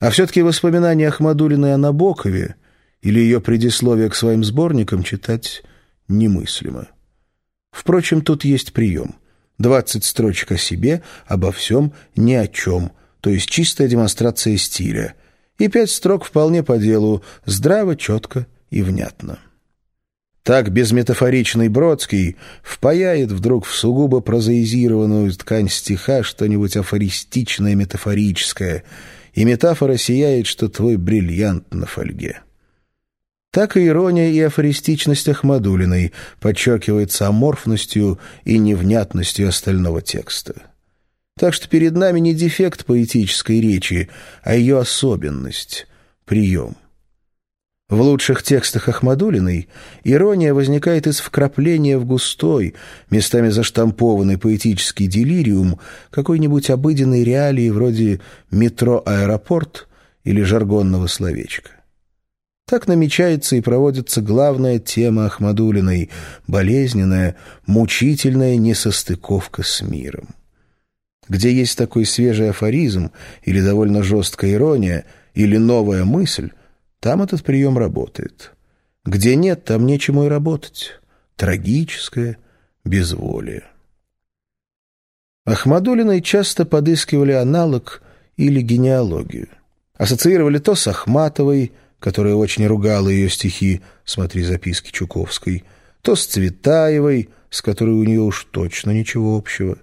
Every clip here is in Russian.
А все-таки воспоминания Ахмадулиной о Набокове или ее предисловие к своим сборникам читать немыслимо. Впрочем, тут есть прием. Двадцать строчек о себе, обо всем, ни о чем, то есть чистая демонстрация стиля. И пять строк вполне по делу, здраво, четко и внятно. Так безметафоричный Бродский впаяет вдруг в сугубо прозаизированную ткань стиха что-нибудь афористичное, метафорическое, и метафора сияет, что твой бриллиант на фольге. Так и ирония и афористичность Ахмадулиной подчеркивается аморфностью и невнятностью остального текста. Так что перед нами не дефект поэтической речи, а ее особенность, прием. В лучших текстах Ахмадулиной ирония возникает из вкрапления в густой, местами заштампованный поэтический делириум какой-нибудь обыденной реалии вроде «метро-аэропорт» или жаргонного словечка. Так намечается и проводится главная тема Ахмадулиной — болезненная, мучительная несостыковка с миром. Где есть такой свежий афоризм или довольно жесткая ирония, или новая мысль, там этот прием работает. Где нет, там нечему и работать. Трагическое безволие. Ахмадулиной часто подыскивали аналог или генеалогию. Ассоциировали то с Ахматовой — которая очень ругала ее стихи, смотри записки Чуковской, то с Цветаевой, с которой у нее уж точно ничего общего.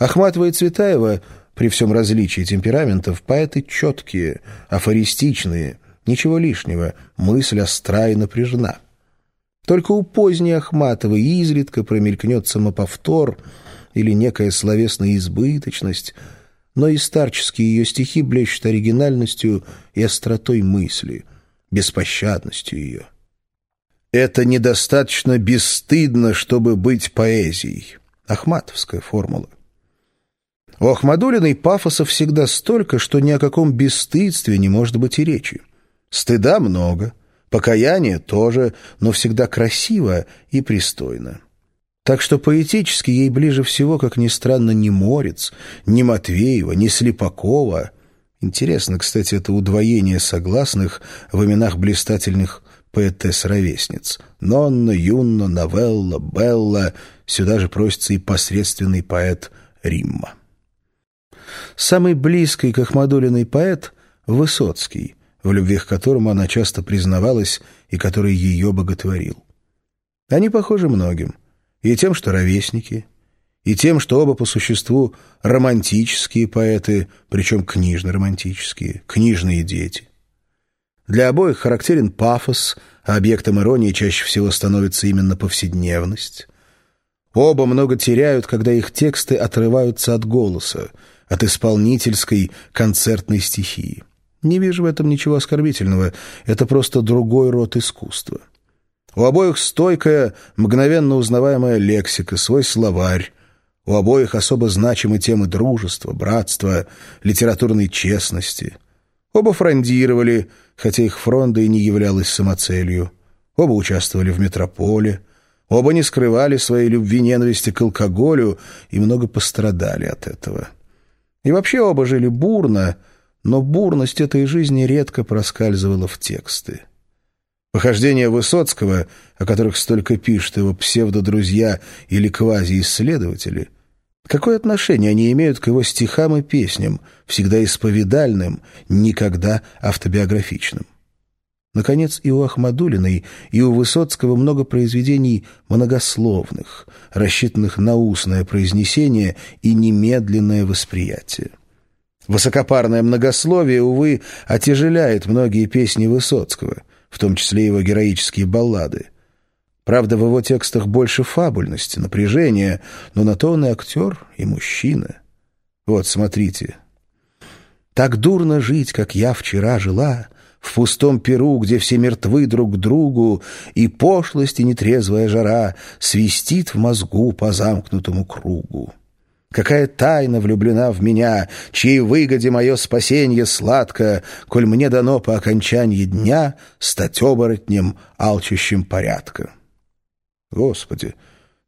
Ахматова и Цветаева, при всем различии темпераментов, поэты четкие, афористичные, ничего лишнего, мысль остра и напряжена. Только у поздней Ахматовой изредка промелькнет самоповтор или некая словесная избыточность — но и старческие ее стихи блещут оригинальностью и остротой мысли, беспощадностью ее. «Это недостаточно бесстыдно, чтобы быть поэзией» — Ахматовская формула. У Ахмадулиной пафоса всегда столько, что ни о каком бесстыдстве не может быть и речи. Стыда много, покаяния тоже, но всегда красиво и пристойно. Так что поэтически ей ближе всего, как ни странно, не Морец, не Матвеева, не Слепакова. Интересно, кстати, это удвоение согласных в именах блистательных поэтесс-ровесниц. Нонна, Юнна, Новелла, Белла. Сюда же просится и посредственный поэт Римма. Самый близкий к Ахмадулиной поэт — Высоцкий, в любви к которому она часто признавалась и который ее боготворил. Они похожи многим — и тем, что ровесники, и тем, что оба по существу романтические поэты, причем книжно-романтические, книжные дети. Для обоих характерен пафос, а объектом иронии чаще всего становится именно повседневность. Оба много теряют, когда их тексты отрываются от голоса, от исполнительской концертной стихии. Не вижу в этом ничего оскорбительного, это просто другой род искусства. У обоих стойкая, мгновенно узнаваемая лексика, свой словарь. У обоих особо значимы темы дружества, братства, литературной честности. Оба фрондировали, хотя их фронда и не являлась самоцелью. Оба участвовали в метрополе. Оба не скрывали своей любви-ненависти к алкоголю и много пострадали от этого. И вообще оба жили бурно, но бурность этой жизни редко проскальзывала в тексты. Похождения Высоцкого, о которых столько пишут его псевдодрузья или квазиисследователи, какое отношение они имеют к его стихам и песням, всегда исповедальным, никогда автобиографичным? Наконец, и у Ахмадулиной, и у Высоцкого много произведений многословных, рассчитанных на устное произнесение и немедленное восприятие. Высокопарное многословие, увы, отяжеляет многие песни Высоцкого — в том числе его героические баллады. Правда, в его текстах больше фабульности, напряжения, но на то он и актер, и мужчина. Вот, смотрите. «Так дурно жить, как я вчера жила», в пустом перу, где все мертвы друг к другу, и пошлость и нетрезвая жара свистит в мозгу по замкнутому кругу. Какая тайна влюблена в меня, чьей выгоде мое спасенье сладко, коль мне дано по окончании дня стать оборотнем, алчущим порядка. Господи,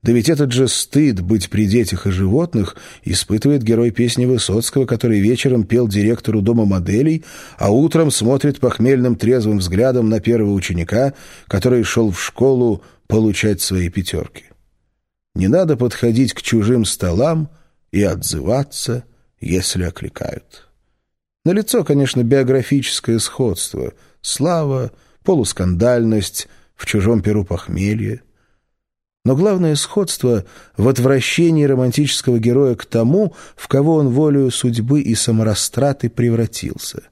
Да ведь этот же стыд быть при детях и животных испытывает герой песни Высоцкого, который вечером пел директору дома моделей, а утром смотрит похмельным трезвым взглядом на первого ученика, который шел в школу получать свои пятерки. Не надо подходить к чужим столам и отзываться, если окликают. На лицо, конечно, биографическое сходство, слава, полускандальность, в чужом перу похмелье — но главное сходство в отвращении романтического героя к тому, в кого он волею судьбы и саморастраты превратился.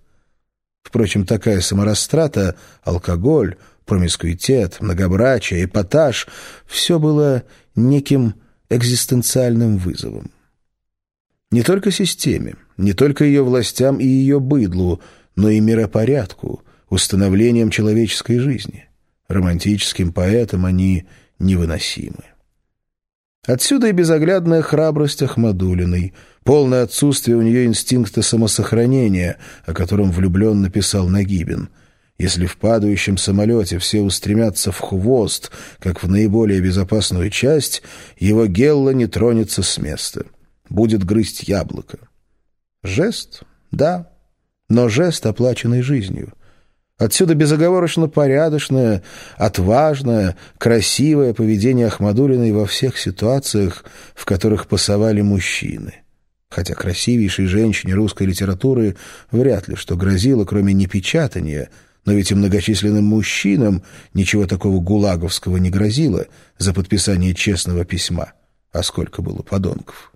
Впрочем, такая саморастрата, алкоголь, промискуитет, многобрачие, эпатаж — все было неким экзистенциальным вызовом. Не только системе, не только ее властям и ее быдлу, но и миропорядку, установлением человеческой жизни. Романтическим поэтам они невыносимы. Отсюда и безоглядная храбрость Ахмадулиной, полное отсутствие у нее инстинкта самосохранения, о котором влюблен написал Нагибин. Если в падающем самолете все устремятся в хвост, как в наиболее безопасную часть, его гелла не тронется с места. Будет грызть яблоко. Жест? Да. Но жест, оплаченный жизнью. Отсюда безоговорочно порядочное, отважное, красивое поведение Ахмадулиной во всех ситуациях, в которых пасовали мужчины. Хотя красивейшей женщине русской литературы вряд ли что грозило, кроме непечатания, но ведь и многочисленным мужчинам ничего такого гулаговского не грозило за подписание честного письма. А сколько было подонков?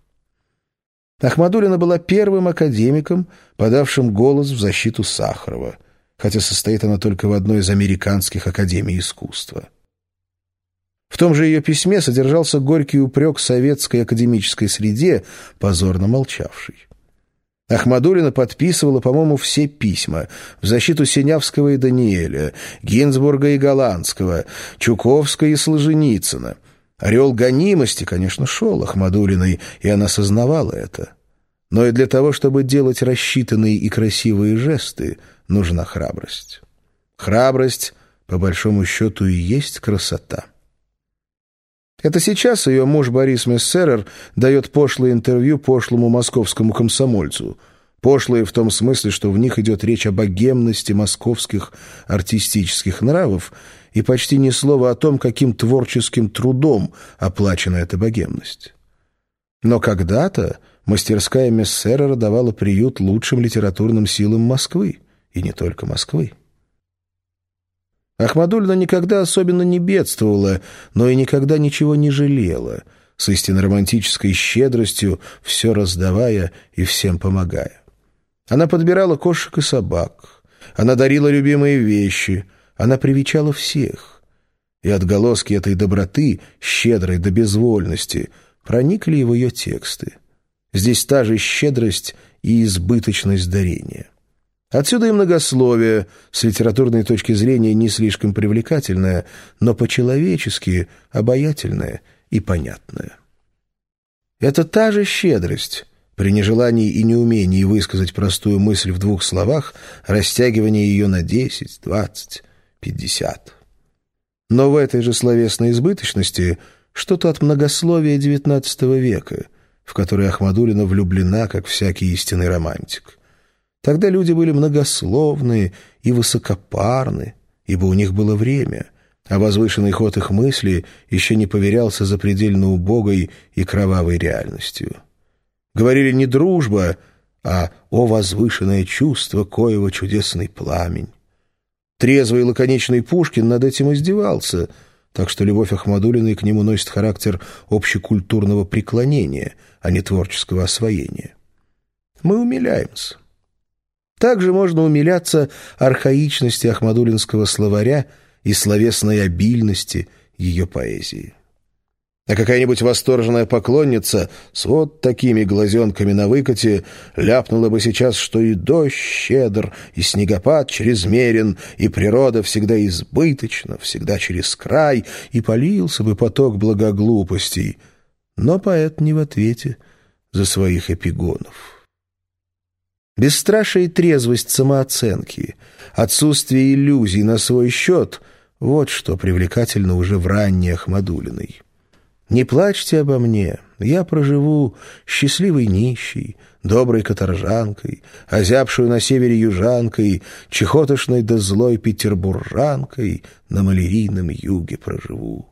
Ахмадулина была первым академиком, подавшим голос в защиту Сахарова — хотя состоит она только в одной из американских академий искусства. В том же ее письме содержался горький упрек советской академической среде, позорно молчавшей. Ахмадулина подписывала, по-моему, все письма в защиту Синявского и Даниэля, Гинзбурга и Голландского, Чуковского и Солженицына. Орел гонимости, конечно, шел Ахмадулиной, и она сознавала это. Но и для того, чтобы делать рассчитанные и красивые жесты – нужна храбрость. Храбрость, по большому счету, и есть красота. Это сейчас ее муж Борис Мессерер дает пошлое интервью пошлому московскому комсомольцу. Пошлые в том смысле, что в них идет речь о богемности московских артистических нравов и почти ни слова о том, каким творческим трудом оплачена эта богемность. Но когда-то мастерская Мессерера давала приют лучшим литературным силам Москвы и не только Москвы. Ахмадульна никогда особенно не бедствовала, но и никогда ничего не жалела, с истинно романтической щедростью, все раздавая и всем помогая. Она подбирала кошек и собак, она дарила любимые вещи, она привечала всех. И отголоски этой доброты, щедрой до безвольности, проникли в ее тексты. Здесь та же щедрость и избыточность дарения. Отсюда и многословие, с литературной точки зрения не слишком привлекательное, но по-человечески обаятельное и понятное. Это та же щедрость, при нежелании и неумении высказать простую мысль в двух словах, растягивание ее на десять, двадцать, пятьдесят. Но в этой же словесной избыточности что-то от многословия XIX века, в которое Ахмадулина влюблена, как всякий истинный романтик. Тогда люди были многословные и высокопарны, ибо у них было время, а возвышенный ход их мысли еще не поверялся запредельно убогой и кровавой реальностью. Говорили не дружба, а «О возвышенное чувство, коего чудесный пламень». Трезвый и лаконичный Пушкин над этим издевался, так что любовь Ахмадулиной к нему носит характер общекультурного преклонения, а не творческого освоения. Мы умиляемся. Также можно умиляться архаичности Ахмадулинского словаря и словесной обильности ее поэзии. А какая-нибудь восторженная поклонница с вот такими глазенками на выкате ляпнула бы сейчас, что и дождь щедр, и снегопад чрезмерен, и природа всегда избыточна, всегда через край, и полился бы поток благоглупостей. Но поэт не в ответе за своих эпигонов. Бесстрашие и трезвость самооценки, отсутствие иллюзий на свой счет — вот что привлекательно уже в ранней Ахмадулиной. Не плачьте обо мне, я проживу счастливой нищей, доброй каторжанкой, озябшую на севере южанкой, чехотошной да злой петербуржанкой на малярийном юге проживу.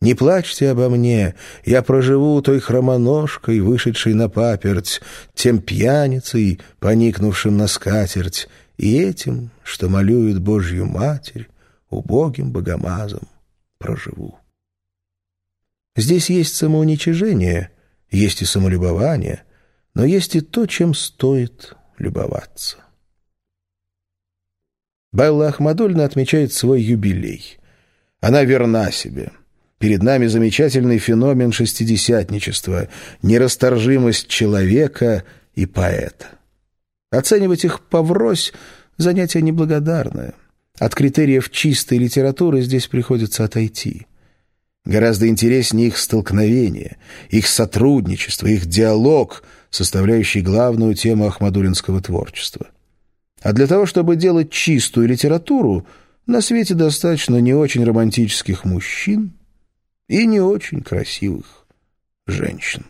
Не плачьте обо мне, я проживу той хромоножкой, вышедшей на паперть, тем пьяницей, поникнувшим на скатерть, и этим, что молюет Божью Матерь, убогим богомазом проживу. Здесь есть самоуничижение, есть и самолюбование, но есть и то, чем стоит любоваться. Белла Ахмадульна отмечает свой юбилей. Она верна себе. Перед нами замечательный феномен шестидесятничества, нерасторжимость человека и поэта. Оценивать их поврось — занятие неблагодарное. От критериев чистой литературы здесь приходится отойти. Гораздо интереснее их столкновение, их сотрудничество, их диалог, составляющий главную тему ахмадулинского творчества. А для того, чтобы делать чистую литературу, на свете достаточно не очень романтических мужчин и не очень красивых женщин.